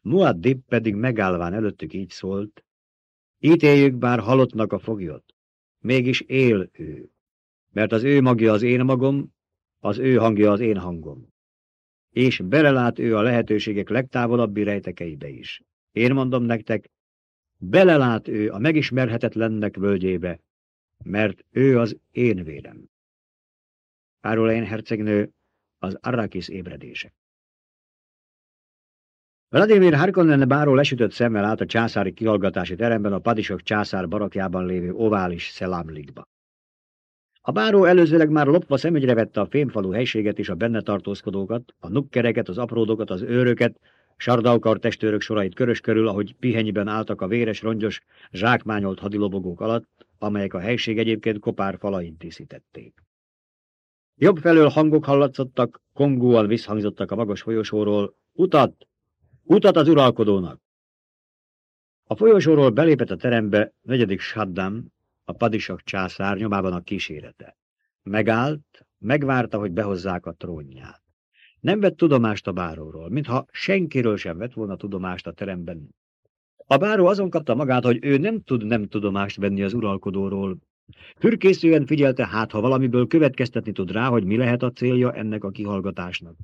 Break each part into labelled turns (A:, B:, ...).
A: Muaddib pedig megállván előttük így szólt, ítéljük bár halottnak a foglyot, mégis él ő, mert az ő magja az én magom, az ő hangja az én hangom. És belelát ő a lehetőségek legtávolabbi rejtekeibe is. Én mondom nektek, belelát ő a megismerhetetlennek völgyébe, mert ő az én vélem. Árulén hercegnő az Arrakis ébredése. Vladimir Harkonnen báró lesütött szemmel állt a császári kihallgatási teremben a padisok császár barakjában lévő ovális szelámlikba. A báró előzőleg már lopva szemügyre vette a fémfalú helységet és a benne tartózkodókat, a nukkereket, az apródokat, az őröket, sardaukar testőrök sorait körös körül, ahogy pihenyiben álltak a véres, rongyos, zsákmányolt hadilobogók alatt, amelyek a helység egyébként kopár falain díszítették. Jobb felől hangok hallatszottak, kongóan visszhangzottak a magas folyosóról, utat, utat az uralkodónak! A folyosóról belépett a terembe negyedik Saddam, a padisak császár nyomában a kísérete. Megállt, megvárta, hogy behozzák a trónját. Nem vett tudomást a báróról, mintha senkiről sem vett volna tudomást a teremben. A báró azon kapta magát, hogy ő nem tud nem tudomást venni az uralkodóról. Fürkészően figyelte hát, ha valamiből következtetni tud rá, hogy mi lehet a célja ennek a kihallgatásnak.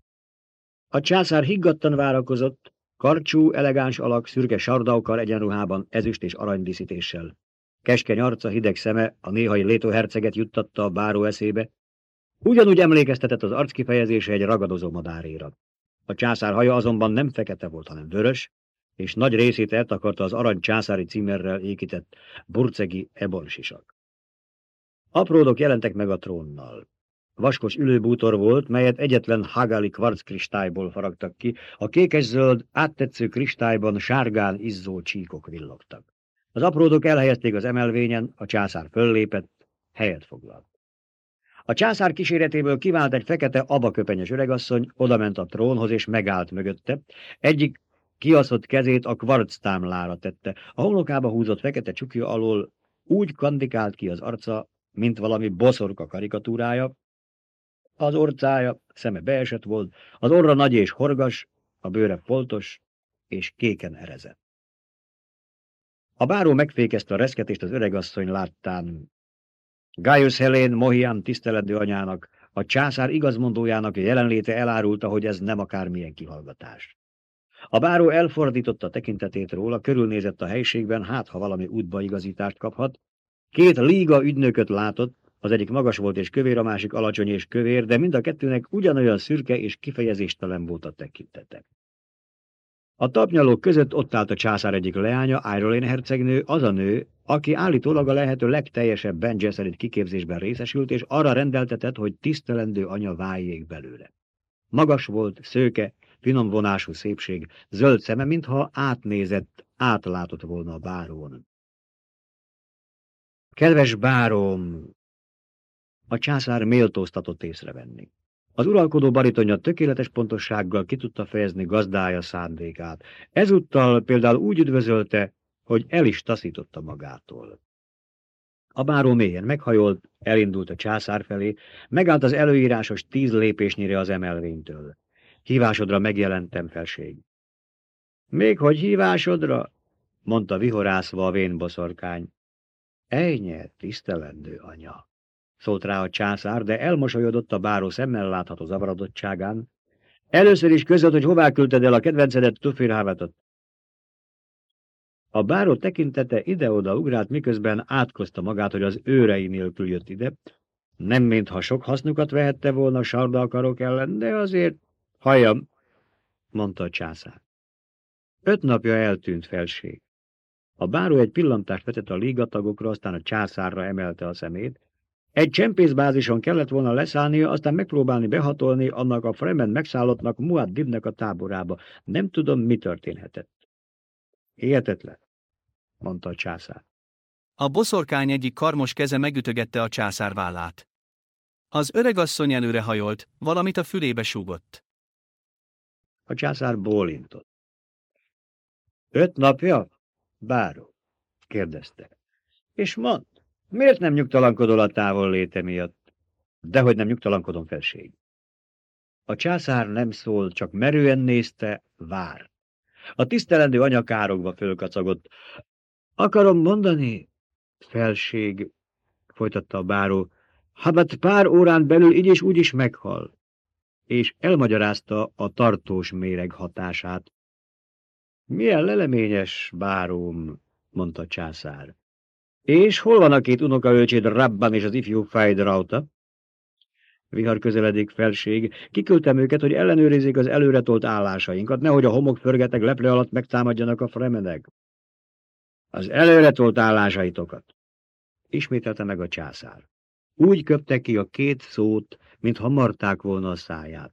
A: A császár higgadtan várakozott, karcsú, elegáns alak, szürke sardaukar egyenruhában, ezüst és aranydíszítéssel. Keskeny arca, hideg szeme a néhai létóherceget juttatta a báró eszébe. Ugyanúgy emlékeztetett az arckifejezése egy ragadozó madáréra. A császár haja azonban nem fekete volt, hanem vörös, és nagy részét eltakarta az arany császári címerrel ékített burcegi ebonsisak. Apródok jelentek meg a trónnal. Vaskos ülőbútor volt, melyet egyetlen hagali kvarckristályból faragtak ki, a kékes-zöld, áttetsző kristályban sárgán izzó csíkok villogtak. Az apródok elhelyezték az emelvényen, a császár föllépett, helyet foglalt. A császár kíséretéből kivált egy fekete abaköpenyes öregasszony, odament a trónhoz és megállt mögötte. Egyik kiaszott kezét a kvarctámlára tette. A homlokába húzott fekete csukja alól úgy kandikált ki az arca, mint valami boszorka karikatúrája. Az orcája, szeme beesett volt, az orra nagy és horgas, a bőre foltos és kéken erezett. A báró megfékezte a reszketést az öregasszony láttán. Gaius Helén Mohian tiszteledő anyának, a császár igazmondójának jelenléte elárulta, hogy ez nem akármilyen kihallgatás. A báró elfordította tekintetét róla, körülnézett a helységben, hát ha valami útbaigazítást kaphat. Két líga ügynököt látott, az egyik magas volt és kövér, a másik alacsony és kövér, de mind a kettőnek ugyanolyan szürke és kifejezéstelen volt a tekintete. A tapnyalók között ott állt a császár egyik leánya, Airolén hercegnő, az a nő, aki állítólag a lehető legteljesebb Ben Gesserit kiképzésben részesült, és arra rendeltetett, hogy tisztelendő anya váljék belőle. Magas volt, szőke, finom vonású szépség, zöld szeme, mintha átnézett, átlátott volna a bárón. Kedves bárom! A császár méltóztatott észrevenni. Az uralkodó baritonja tökéletes pontossággal ki tudta fejezni gazdája szándékát. Ezúttal például úgy üdvözölte, hogy el is taszította magától. A báró mélyen meghajolt, elindult a császár felé, megállt az előírásos tíz lépésnyire az emelvénytől. Hívásodra megjelentem, felség. Még hogy hívásodra? mondta vihorászva a vénboszorkány. Ejnye, tisztelendő anya szólt rá a császár, de elmosolyodott a báró szemmel látható zavarodottságán. Először is között, hogy hová küldted el a kedvencedet, Tufirhávatot. A báró tekintete ide-oda ugrált, miközben átkozta magát, hogy az őrei nélkül jött ide. Nem mintha sok hasznukat vehette volna sarda akarok ellen, de azért hajam, mondta a császár. Öt napja eltűnt felség. A báró egy pillantást vetett a lígatagokra, aztán a császárra emelte a szemét, egy csempészbázison kellett volna leszállnia, aztán megpróbálni behatolni annak a Fremen megszállottnak Muad Dibnek a táborába. Nem tudom, mi történhetett. Hihetetlen, mondta a császár.
B: A boszorkány egyik karmos keze megütögette a császár vállát. Az öregasszony előre hajolt, valamit a fülébe súgott.
A: A császár bólintott. Öt napja? Báró, kérdezte. És mond, Miért nem nyugtalankodol a távol léte miatt? Dehogy nem nyugtalankodom, felség. A császár nem szól, csak merően nézte, vár. A tisztelendő anya károgva fölkacagott. Akarom mondani, felség, folytatta a báró, hát pár órán belül így és úgy is meghal, és elmagyarázta a tartós méreg hatását. Milyen leleményes báróm, mondta császár. És hol van a két unokaölcséd Rabban és az ifjú Fejdrauta? Vihar közeledik felség. Kiküldtem őket, hogy ellenőrizzék az előretolt állásainkat, nehogy a homok förgeteg leple alatt megtámadjanak a fremenek. Az előretolt állásaitokat. Ismételte meg a császár. Úgy köpte ki a két szót, mintha marták volna a száját.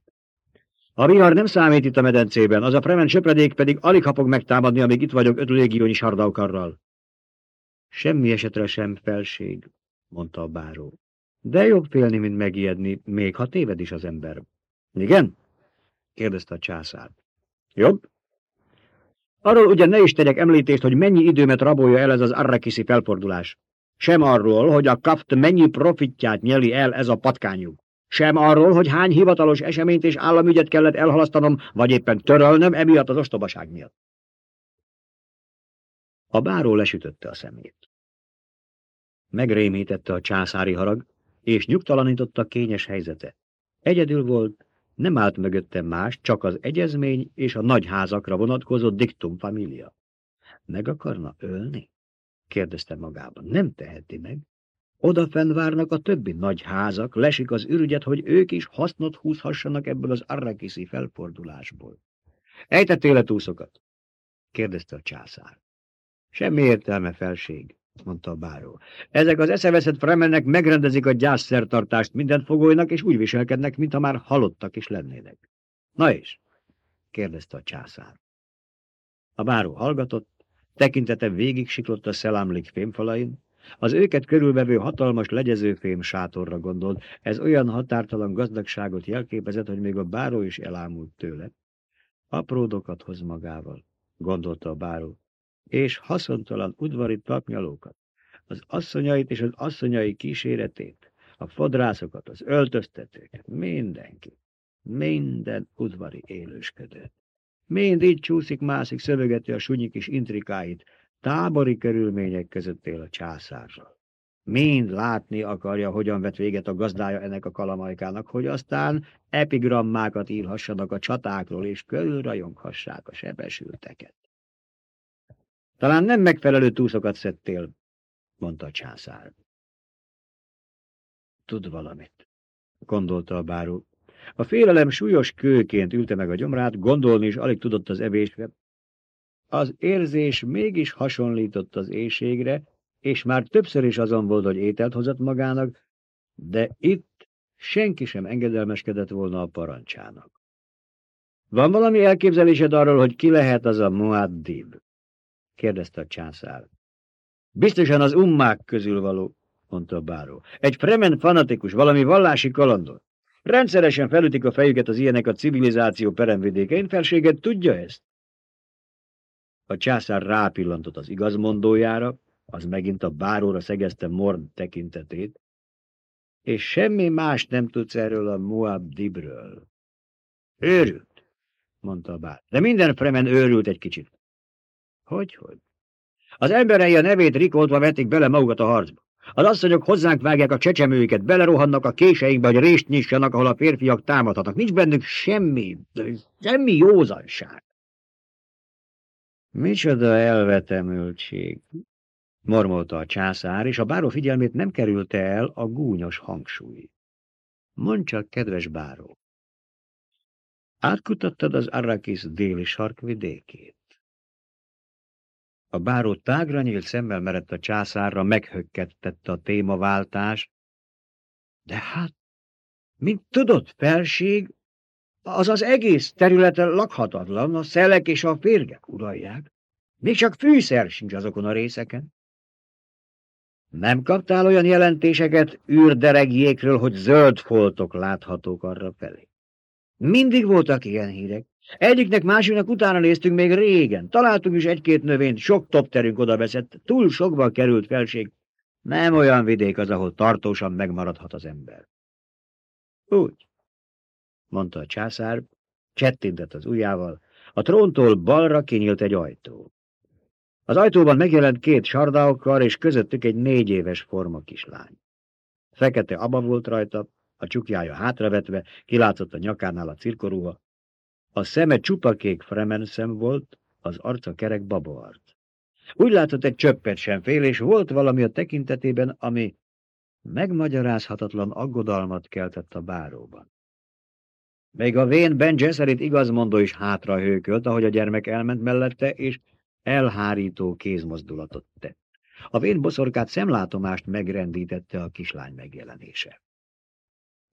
A: A vihar nem számít itt a medencében, az a fremen söpredék pedig alig hapog megtámadni, amíg itt vagyok öt légiónyi sardaukarral. Semmi esetre sem felség, mondta a báró. De jobb félni, mint megijedni, még ha téved is az ember. Igen? kérdezte a császár. Jobb? Arról ugye ne is tegyek említést, hogy mennyi időmet rabolja el ez az arrakiszi felfordulás. Sem arról, hogy a kapt mennyi profitját nyeli el ez a patkányuk. Sem arról, hogy hány hivatalos eseményt és államügyet kellett elhalasztanom, vagy éppen törölnöm emiatt az ostobaság miatt. A báró lesütötte a szemét. Megrémítette a császári harag, és nyugtalanította kényes helyzete. Egyedül volt, nem állt mögötte más, csak az egyezmény és a nagyházakra vonatkozó diktum família. Meg akarna ölni? kérdezte magában. Nem teheti meg. Odafenn várnak a többi nagy házak, lesik az ürügyet, hogy ők is hasznot húzhassanak ebből az arrakiszi felfordulásból. Ejtettél-e túszokat? kérdezte a császár. Semmi értelme, felség, mondta a báró. Ezek az eszeveszett fremennek megrendezik a gyászszertartást mindent fogolynak, és úgy viselkednek, mintha már halottak is lennének. Na és? kérdezte a császár. A báró hallgatott, tekintete végig siklott a szelámlik fémfalain, az őket körülvevő hatalmas legyezőfém sátorra gondolt, ez olyan határtalan gazdagságot jelképezett, hogy még a báró is elámult tőle. Apródokat hoz magával, gondolta a báró, és haszontalan udvari tapnyalókat, az asszonyait és az asszonyai kíséretét, a fodrászokat, az öltöztetőket, mindenki, minden udvari élősködőt. Mind így csúszik, mászik, szövegeti a sunyi kis intrikáit, tábori körülmények között él a császárral. Mind látni akarja, hogyan vet véget a gazdája ennek a kalamajkának, hogy aztán epigrammákat írhassanak a csatákról, és körülrajonghassák a sebesülteket. Talán nem megfelelő túszokat szedtél, mondta a császár. Tud valamit, gondolta a báró. A félelem súlyos kőként ülte meg a gyomrát, gondolni is alig tudott az evésre, az érzés mégis hasonlított az éjségre, és már többször is azon volt, hogy ételt hozott magának, de itt senki sem engedelmeskedett volna a parancsának. Van valami elképzelésed arról, hogy ki lehet az a Muaddib? Kérdezte a császár. Biztosan az ummák közül való, mondta a báró. Egy fremen fanatikus, valami vallási kalandor. Rendszeresen felütik a fejüket az ilyenek a civilizáció peremvidékein, felséget tudja ezt? A császár rápillantott az igazmondójára, az megint a báróra szegezte Mord tekintetét, és semmi más nem tudsz erről a Moab Dibről. Őrült, mondta a bár. De minden fremen őrült egy kicsit. Hogy, hogy? Az emberei a nevét rikoltva vetik bele magukat a harcba. Az asszonyok hozzánk vágják a csecsemőiket, belerohannak a késeikbe, hogy részt nyissanak, ahol a férfiak támadhatnak. Nincs bennük semmi, semmi józanság. Micsoda elvetemültség, mormolta a császár, és a báró figyelmét nem kerülte el a gúnyos hangsúly. Mondd csak, kedves báró, átkutattad az Arrakis déli sarkvidékét? A báró tágra nyílt szemmel merett a császárra, meghökkettette a témaváltás. De hát, mint tudod, felség, az az egész területen lakhatatlan, a szelek és a férgek uralják. Még csak fűszer sincs azokon a részeken. Nem kaptál olyan jelentéseket űrderegjékről, hogy zöld foltok láthatók arra felé? Mindig voltak ilyen hírek. Egyiknek másiknak utána néztünk még régen. Találtunk is egy-két növényt, sok topterünk oda veszett. Túl sokba került felség. Nem olyan vidék az, ahol tartósan megmaradhat az ember. Úgy mondta a császár, csettintett az ujjával, A tróntól balra kinyílt egy ajtó. Az ajtóban megjelent két sardaokkal, és közöttük egy négy éves forma kislány. Fekete aba volt rajta, a csukjája hátravetve, kilátszott a nyakánál a cirkorúha. A szeme csupakék fremenszem volt, az arca kerek baboarc. Úgy látott egy csöppet sem fél, és volt valami a tekintetében, ami megmagyarázhatatlan aggodalmat keltett a báróban. Még a vén Ben Gesserit igazmondó is hátra hőkölt, ahogy a gyermek elment mellette, és elhárító kézmozdulatot tett. A vén boszorkát szemlátomást megrendítette a kislány megjelenése.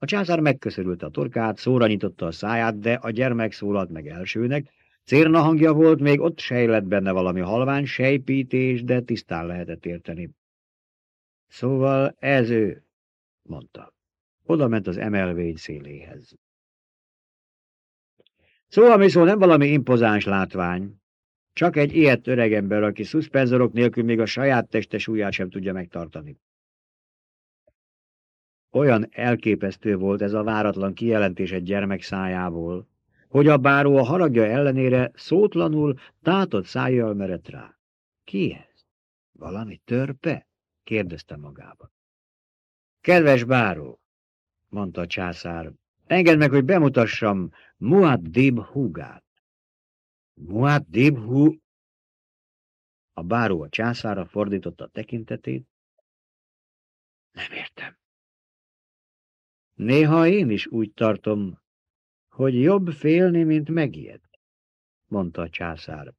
A: A császár megköszörülte a torkát, szóra nyitotta a száját, de a gyermek szólalt meg elsőnek. Cérna hangja volt, még ott sejlett benne valami halvány sejpítés, de tisztán lehetett érteni. Szóval ez ő, mondta. Oda ment az emelvény széléhez. Szóval mi szó nem valami impozáns látvány, csak egy ilyet öregember, aki szuszpenzorok nélkül még a saját teste súlyát sem tudja megtartani. Olyan elképesztő volt ez a váratlan kijelentés egy gyermek szájából, hogy a báró a haragja ellenére szótlanul tátott szájjal merett rá. Ki ez? Valami törpe? kérdezte magába. Kedves báró, mondta a császár, engedd meg, hogy bemutassam Muaddib húgát. Muaddib hú... A báró a császára fordította a tekintetét. Nem értem. Néha én is úgy tartom, hogy jobb félni, mint megijed, mondta a császár.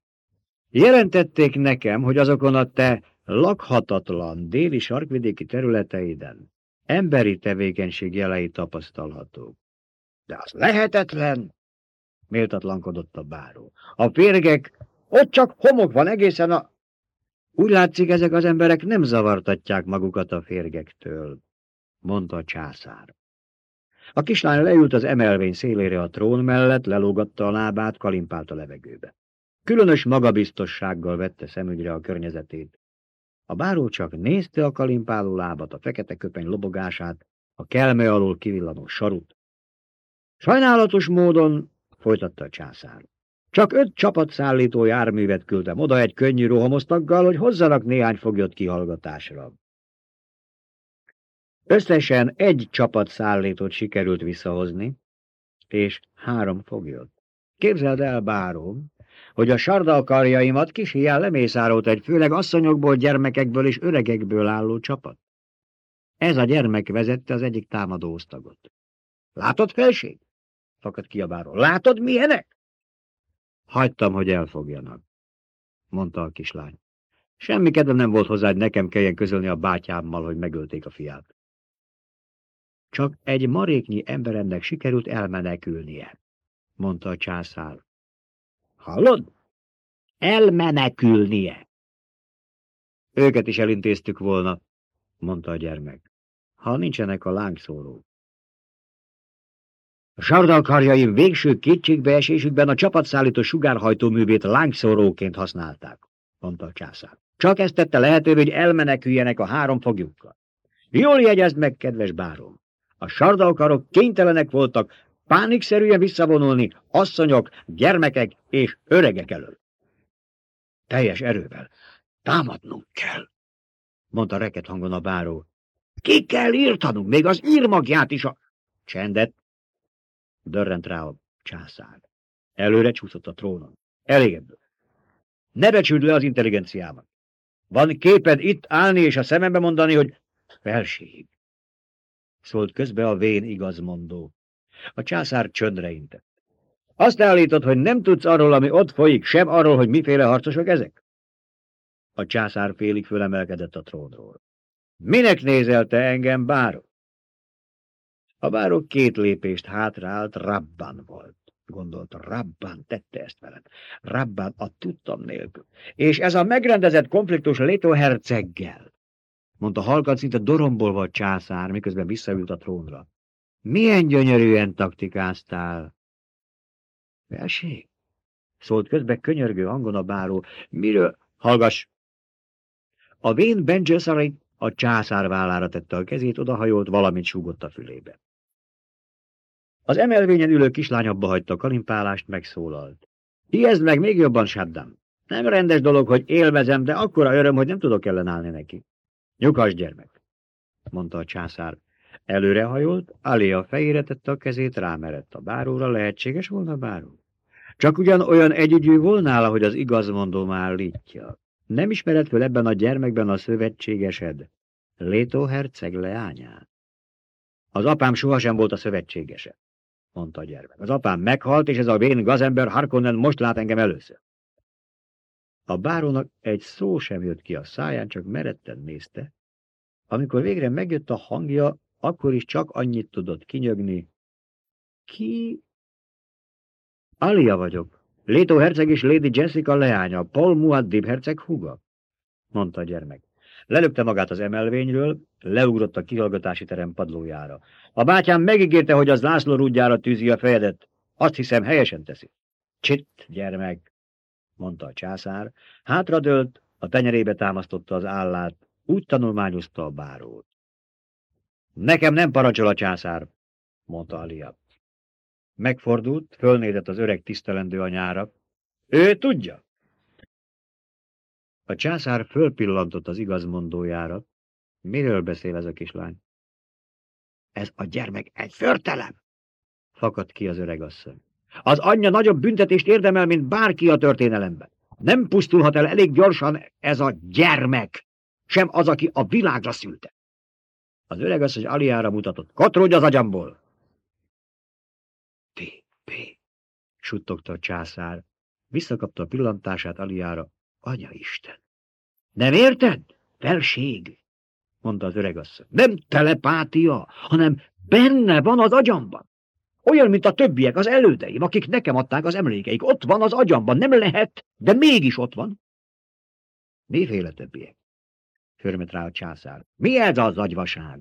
A: Jelentették nekem, hogy azokon a te lakhatatlan déli sarkvidéki területeiden emberi tevékenység jelei tapasztalhatók. De az lehetetlen, méltatlankodott a báró. A férgek, ott csak homok van egészen a... Úgy látszik, ezek az emberek nem zavartatják magukat a férgektől, mondta a császár. A kislány leült az emelvény szélére a trón mellett, lelógatta a lábát, kalimpált a levegőbe. Különös magabiztossággal vette szemügyre a környezetét. A báró csak nézte a kalimpáló lábat, a fekete köpeny lobogását, a kelme alól kivillanó sarut. Sajnálatos módon, folytatta a császár, csak öt csapatszállító járművet küldtem oda egy könnyű rohamosztaggal, hogy hozzanak néhány foglyot kihallgatásra. Összesen egy csapat szállítót sikerült visszahozni, és három foglyot. Képzeld el, bárom, hogy a sardalkarjaimat kis hián lemészárolt egy főleg asszonyokból, gyermekekből és öregekből álló csapat. Ez a gyermek vezette az egyik támadó osztagot. Látod, felség? Fakadt ki a báról. Látod, milyenek? Hagytam, hogy elfogjanak, mondta a kislány. Semmi kedvem nem volt hozzá, hogy nekem kelljen közölni a bátyámmal, hogy megölték a fiát. Csak egy maréknyi emberemnek sikerült elmenekülnie, mondta a császár. Hallod? Elmenekülnie. Őket is elintéztük volna, mondta a gyermek, ha nincsenek a lángszórók. A sardalkarjaim végső kétségbeesésükben a csapatszállító sugárhajtóművét lángszóróként használták, mondta a császár. Csak ezt tette lehetővé, hogy elmeneküljenek a három fogjukkal. Jól jegyezd meg, kedves bárom! A sardalkarok kénytelenek voltak pánikszerűen visszavonulni asszonyok, gyermekek és öregek elől. Teljes erővel. Támadnunk kell, mondta reket hangon a báró. Ki kell írtanunk, még az írmagját is a... Csendet, dörrent rá a császár. Előre csúszott a trónon. Elég ebből. Ne becsüld le az intelligenciámat. Van képed itt állni és a szemembe mondani, hogy felség szólt közbe a vén igazmondó. A császár csöndre intett. Azt állítod, hogy nem tudsz arról, ami ott folyik, sem arról, hogy miféle harcosok ezek? A császár félig fölemelkedett a trónról. Minek nézel te engem, bárok? A bárok két lépést hátrált, Rabban volt. Gondolta, Rabban tette ezt veled. Rabban a tudtam nélkül. És ez a megrendezett konfliktus Létó herceggel mondta halkan, szinte dorombolva a császár, miközben visszaült a trónra. Milyen gyönyörűen taktikáztál! Felség? Szólt közben könyörgő hangon a báró. Miről? Hallgass! A vén Benjeszarai a császár vállára tette a kezét, odahajolt, valamint súgott a fülébe. Az emelvényen ülő kislány abba hagyta a kalimpálást, megszólalt. Ijezd meg még jobban, Saddam. Nem rendes dolog, hogy élvezem, de akkora öröm, hogy nem tudok ellenállni neki. Nyugas gyermek, mondta a császár. Előrehajolt, Ali a fejére tette a kezét, rámerett a báróra, lehetséges volna báró. Csak ugyan olyan együgyű volnál, hogy az igazmondó állítja. Nem ismered föl ebben a gyermekben a szövetségesed, Létó herceg leányát? Az apám sohasem volt a szövetségese, mondta a gyermek. Az apám meghalt, és ez a vén gazember Harkonnen most lát engem először. A bárónak egy szó sem jött ki a száján, csak meretten nézte. Amikor végre megjött a hangja, akkor is csak annyit tudott kinyögni. Ki? Alia vagyok. Létó herceg és Lady Jessica leánya, Paul Muaddib herceg huga, mondta a gyermek. Lelökte magát az emelvényről, leugrott a kihallgatási terem padlójára. A bátyám megígérte, hogy az László rúdjára tűzi a fejedet. Azt hiszem, helyesen teszi. Csitt, gyermek, mondta a császár. Hátradőlt, a tenyerébe támasztotta az állát, úgy tanulmányozta a bárót. Nekem nem parancsol a császár, mondta Alia. Megfordult, fölnézett az öreg tisztelendő anyára. Ő tudja. A császár fölpillantott az igazmondójára. Miről beszél ez a kislány? Ez a gyermek egy förtelem! Fakadt ki az öregasszony. Az anyja nagyobb büntetést érdemel, mint bárki a történelemben. Nem pusztulhat el elég gyorsan ez a gyermek, sem az, aki a világra szülte. Az öregasszony Aliára mutatott. Katrodj az agyamból! T.P. suttogta a császár. Visszakapta a pillantását Aliára. Anya Isten! Nem érted? Felség! mondta az öregasszony. Nem telepátia, hanem benne van az agyamban. Olyan, mint a többiek, az elődeim, akik nekem adták az emlékeik. Ott van az agyamban, nem lehet, de mégis ott van. Miféle többiek? Förmet rá a császár. Mi ez az agyvaság?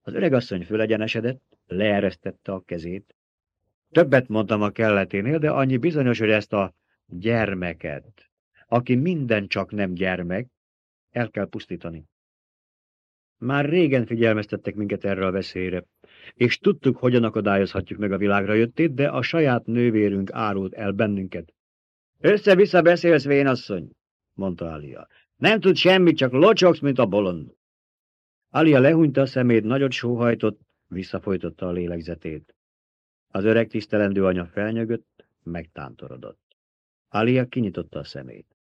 A: Az öregasszony fölegyenesedett, leeresztette a kezét. Többet mondtam a kelleténél, de annyi bizonyos, hogy ezt a gyermeket, aki minden csak nem gyermek, el kell pusztítani. Már régen figyelmeztettek minket erre a veszélyre, és tudtuk, hogyan akadályozhatjuk meg a világra jöttét, de a saját nővérünk árult el bennünket. Össze-vissza beszélsz, vénasszony, mondta Alia. Nem tud semmit, csak locsogsz, mint a bolond. Alia lehúnyta a szemét, nagyot sóhajtott, visszafolytotta a lélegzetét. Az öreg tisztelendő anya felnyögött, megtántorodott. Alia kinyitotta a szemét.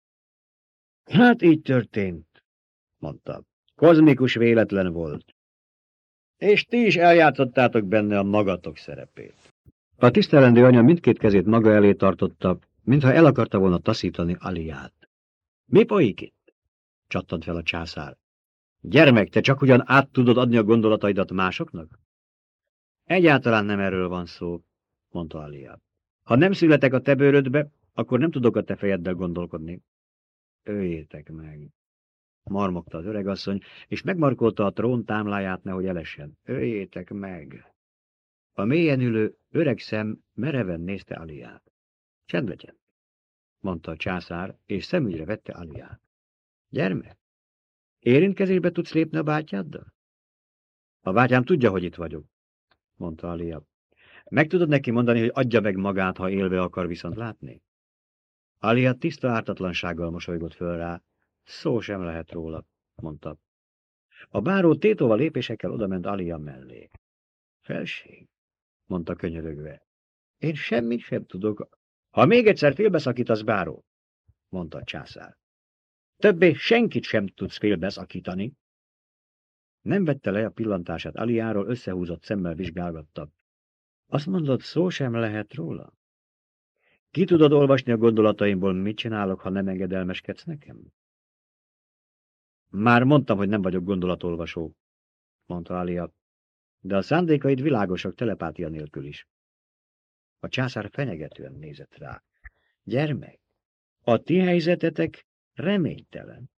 A: Hát így történt, mondta. Kozmikus véletlen volt. És ti is eljátszottátok benne a magatok szerepét. A tisztelendő anya mindkét kezét maga elé tartotta, mintha el akarta volna taszítani Aliát. Mi folyik itt? csattant fel a császár. Gyermek, te csak ugyan át tudod adni a gondolataidat másoknak? Egyáltalán nem erről van szó, mondta Alia. Ha nem születek a te bőrödbe, akkor nem tudok a te fejeddel gondolkodni. Öljétek meg, marmogta az öregasszony, és megmarkolta a trón támláját, nehogy elessen. Öljétek meg! A mélyen ülő öreg szem mereven nézte Aliát. Csend legyen, mondta a császár, és szemügyre vette Aliát. Gyermek, érintkezésbe tudsz lépni a bátyáddal? A bátyám tudja, hogy itt vagyok, mondta Alia. Meg tudod neki mondani, hogy adja meg magát, ha élve akar viszont látni? Alia tiszta ártatlansággal mosolygott föl rá. Szó sem lehet róla, mondta. A báró tétóval lépésekkel odament Alia mellé. Felség, mondta könyörögve. Én semmit sem tudok. Ha még egyszer félbeszakítasz, báró, mondta a császár. Többé senkit sem tudsz félbeszakítani. Nem vette le a pillantását Aliáról, összehúzott szemmel vizsgálgatta. Azt mondod, szó sem lehet róla? Ki tudod olvasni a gondolataimból, mit csinálok, ha nem engedelmeskedsz nekem? Már mondtam, hogy nem vagyok gondolatolvasó, mondta Alia, de a szándékaid világosak telepátia nélkül is. A császár fenyegetően nézett rá. Gyermek, a ti helyzetetek reménytelen.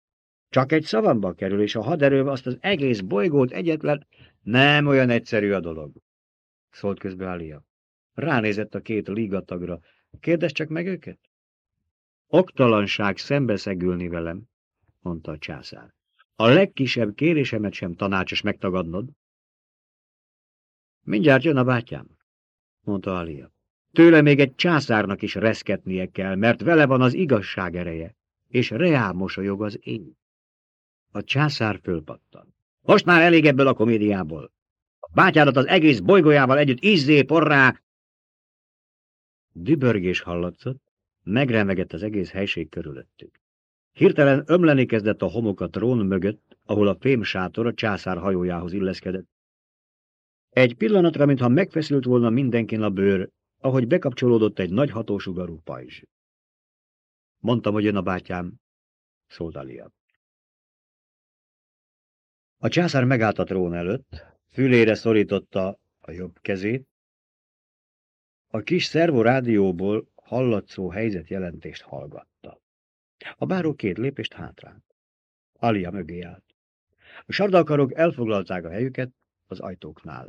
A: Csak egy szavamba kerül, és a haderő azt az egész bolygót egyetlen... Nem olyan egyszerű a dolog, szólt közbe Alia. Ránézett a két ligatagra, Kérdezd csak meg őket. Oktalanság szembeszegülni velem, mondta a császár. A legkisebb kérésemet sem tanácsos megtagadnod. Mindjárt jön a bátyám, mondta Alia. Tőle még egy császárnak is reszketnie kell, mert vele van az igazság ereje, és reál mosolyog az én. A császár fölpattan. Most már elég ebből a komédiából. A bátyádat az egész bolygójával együtt izzé porrá. Dübörgés hallatszott, megremegett az egész helység körülöttük. Hirtelen ömleni kezdett a homok a trón mögött, ahol a fém sátor a császár hajójához illeszkedett. Egy pillanatra, mintha megfeszült volna mindenkin a bőr, ahogy bekapcsolódott egy nagy hatósugarú pajzs. Mondtam, hogy jön a bátyám, szólt Alia. A császár megállt a trón előtt, fülére szorította a jobb kezét. A kis szervo rádióból hallatszó helyzetjelentést hallgatta. A báró két lépést hátránt. Alia mögé állt. A sardalkarok elfoglalták a helyüket az ajtóknál.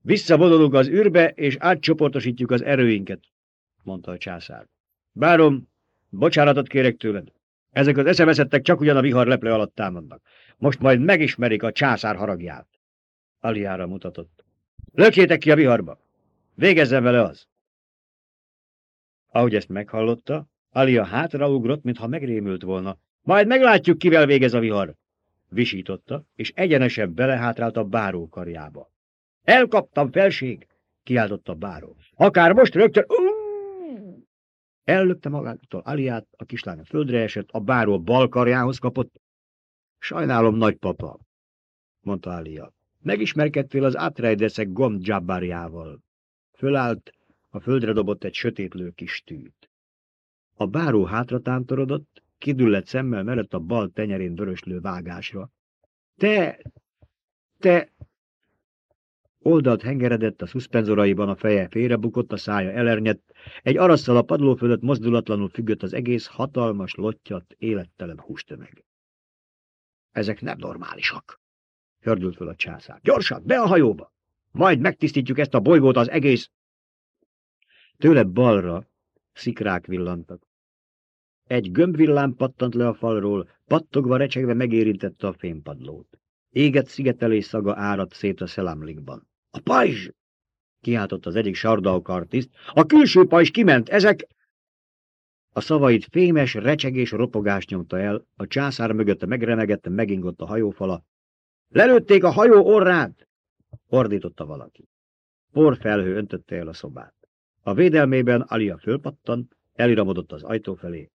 A: Visszavonulunk az űrbe, és átcsoportosítjuk az erőinket, mondta a császár. Bárom, bocsánatot kérek tőled. Ezek az eszeveszettek csak ugyan a vihar leple alatt támadnak. Most majd megismerik a császár haragját. Aliára mutatott. Lökjétek ki a viharba! Végezzen vele az! Ahogy ezt meghallotta, Alia hátraugrott, mintha megrémült volna. Majd meglátjuk, kivel végez a vihar! Visította, és egyenesebb belehátrált a báró karjába. Elkaptam, felség! kiáltotta a báró. Akár most rögtön... Ellökte magától Aliát, a kislány a földre esett, a báró bal karjához kapott. Sajnálom, nagypapa, mondta Alia. Megismerkedtél az átrejdeszek gomb dzsábbárjával. Fölállt, a földre dobott egy sötétlő kis tűt. A báró hátra tántorodott, kidüllett szemmel mellett a bal tenyerén vöröslő vágásra. Te, te, Oldalt hengeredett, a szuszpenzoraiban a feje félrebukott, a szája elernyett, egy arasszal a padló fölött mozdulatlanul függött az egész hatalmas, lottyat, élettelen hústömeg. Ezek nem normálisak, hördült föl a császár. Gyorsan, be a hajóba! Majd megtisztítjuk ezt a bolygót az egész... Tőle balra szikrák villantak. Egy gömbvillám pattant le a falról, pattogva recsegve megérintette a fénypadlót. Éget szigetelés szaga áradt szét a szelámlikban. A pajzs! kiáltott az egyik sardalkartiszt. A külső pajzs kiment, ezek... A szavait fémes, recsegés, ropogás nyomta el, a császár mögötte megremegette, megingott a hajófala. Lelőtték a hajó orrát! Ordította valaki. Porfelhő öntötte el a szobát. A védelmében Alia fölpattan, eliramodott az ajtó felé.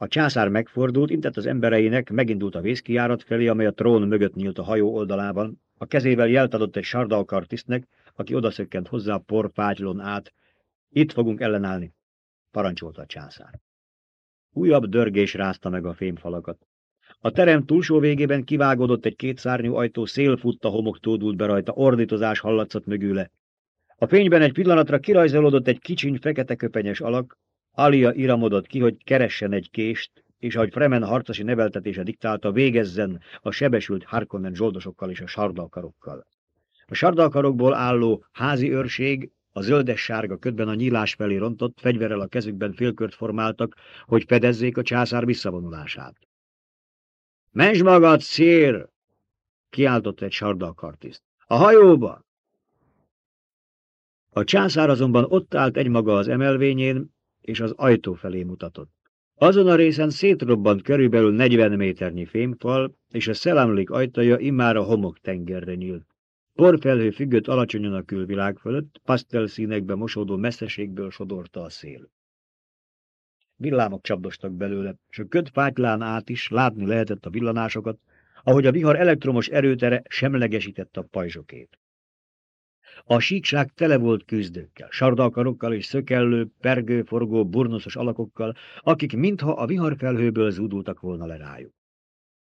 A: A császár megfordult, intett az embereinek, megindult a vészkijárat felé, amely a trón mögött nyílt a hajó oldalában. A kezével jelt adott egy sardalkartisztnek, aki odaszökkent hozzá a porfátylon át. Itt fogunk ellenállni, parancsolta a császár. Újabb dörgés rázta meg a fémfalakat. A terem túlsó végében kivágódott egy kétszárnyú ajtó, szélfutta homok tódult be rajta, ordítozás hallatszott mögüle. A fényben egy pillanatra kirajzolódott egy kicsiny, fekete köpenyes alak, Alia iramodott ki, hogy keressen egy kést, és ahogy Fremen harcosi neveltetése diktálta, végezzen a sebesült Harkonnen zsoldosokkal és a sardalkarokkal. A sardalkarokból álló házi őrség a zöldes-sárga ködben a nyílás felé rontott, fegyverrel a kezükben félkört formáltak, hogy fedezzék a császár visszavonulását. – Menj magad, szér! – kiáltott egy sardalkartiszt. – A hajóba! A császár azonban ott állt egymaga az emelvényén, és az ajtó felé mutatott. Azon a részen szétrobbant körülbelül 40 méternyi fémfal, és a szelámlik ajtaja immár a homok tengerre nyílt. Porfelhő függött alacsonyan a külvilág fölött, színekbe mosódó messzeségből sodorta a szél. Villámok csapdostak belőle, és a köd fátylán át is látni lehetett a villanásokat, ahogy a vihar elektromos erőtere semlegesítette a pajzsokét. A síkság tele volt küzdőkkel, sardalkarokkal és szökellő, pergő, forgó, burnoszos alakokkal, akik mintha a viharfelhőből zúdultak volna le rájuk.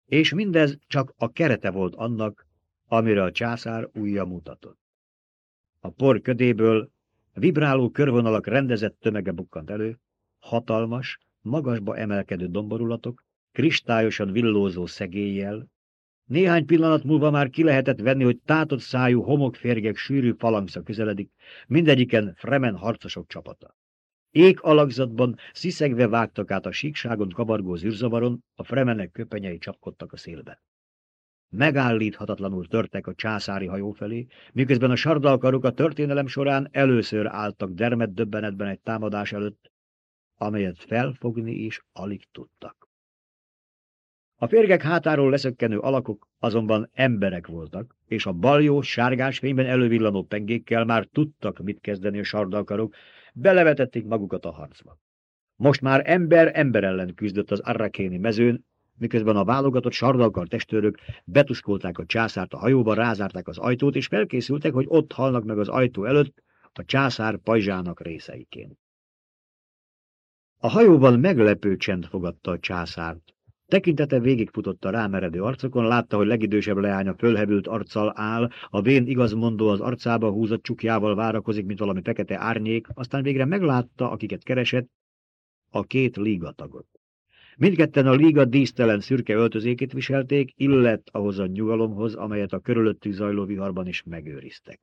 A: És mindez csak a kerete volt annak, amire a császár ujja mutatott. A por ködéből vibráló körvonalak rendezett tömege bukkant elő, hatalmas, magasba emelkedő domborulatok, kristályosan villózó szegéllyel, néhány pillanat múlva már ki lehetett venni, hogy tátott szájú homokférgek sűrű falangsza közeledik, mindegyiken Fremen harcosok csapata. Ék alakzatban sziszegve vágtak át a síkságon kabargó zűrzavaron, a fremenek köpenyei csapkodtak a szélbe. megállíthatatlanul törtek a császári hajó felé, miközben a sardalkarok a történelem során először álltak dermed döbbenetben egy támadás előtt, amelyet felfogni is alig tudtak. A férgek hátáról leszökkenő alakok azonban emberek voltak, és a baljó, sárgás fényben elővillanó pengékkel már tudtak, mit kezdeni a sardalkarok, belevetették magukat a harcba. Most már ember ember ellen küzdött az arrakéni mezőn, miközben a válogatott sardalkar testőrök betuskolták a császárt a hajóba, rázárták az ajtót, és felkészültek, hogy ott halnak meg az ajtó előtt a császár pajzsának részeiként. A hajóban meglepő csend fogadta a császárt. Tekintete végigfutott a rámeredő arcokon, látta, hogy legidősebb leánya fölhevült arccal áll, a vén igazmondó az arcába húzott csukjával várakozik, mint valami fekete árnyék, aztán végre meglátta, akiket keresett, a két lígatagot. Mindketten a líga dísztelen szürke öltözékét viselték, illett ahhoz a nyugalomhoz, amelyet a körülöttük zajló viharban is megőriztek.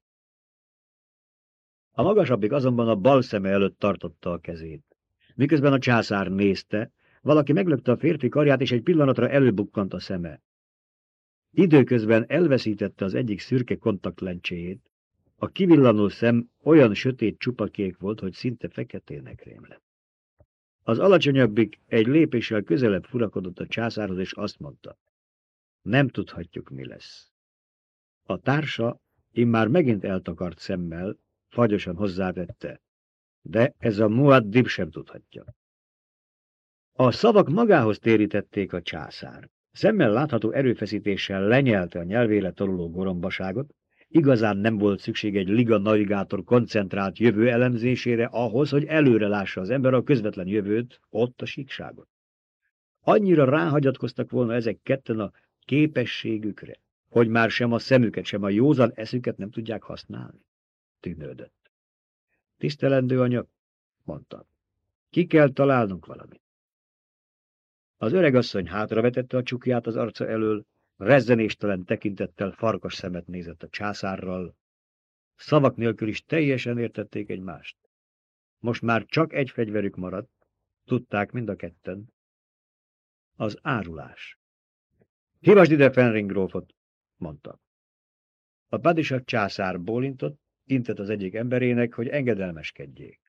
A: A magasabbik azonban a bal szeme előtt tartotta a kezét. Miközben a császár nézte, valaki meglökte a férfi karját, és egy pillanatra előbukkant a szeme. Időközben elveszítette az egyik szürke kontaktlencséjét. A kivillanó szem olyan sötét csupakék volt, hogy szinte feketének rémlett. Az alacsonyabbik egy lépéssel közelebb furakodott a császárhoz, és azt mondta, nem tudhatjuk, mi lesz. A társa immár megint eltakart szemmel, fagyosan hozzátette, de ez a Muaddib sem tudhatja. A szavak magához térítették a császár. Szemmel látható erőfeszítéssel lenyelte a nyelvére toruló gorombaságot, igazán nem volt szükség egy liga navigátor koncentrált jövő elemzésére ahhoz, hogy előre lássa az ember a közvetlen jövőt, ott a síkságot. Annyira ráhagyatkoztak volna ezek ketten a képességükre, hogy már sem a szemüket, sem a józan eszüket nem tudják használni. Tűnődött. Tisztelendő anya, mondta. Ki kell találnunk valamit. Az öregasszony hátravetette a csukját az arca elől, rezzenéstelen tekintettel farkas szemet nézett a császárral. Szavak nélkül is teljesen értették egymást. Most már csak egy fegyverük maradt, tudták mind a ketten. Az árulás. Hívasd ide Fenringrófot, mondta. A padisak császár bólintott, intett az egyik emberének, hogy engedelmeskedjék.